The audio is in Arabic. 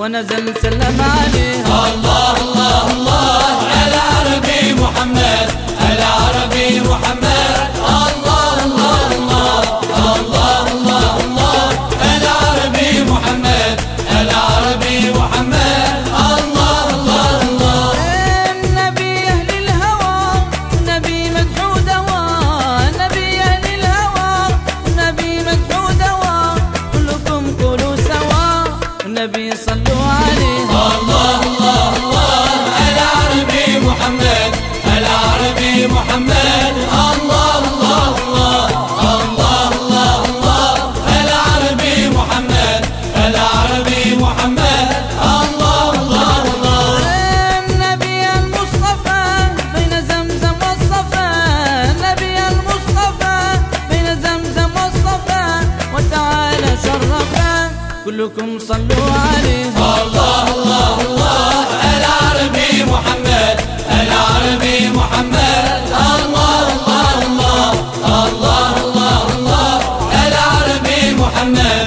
ونزل سلم عليه الله الله الله على عربي محمد. كلكم صلوا عليه. الله الله الله العربي محمد العربي محمد. الله الله الله الله الله, الله العربي محمد.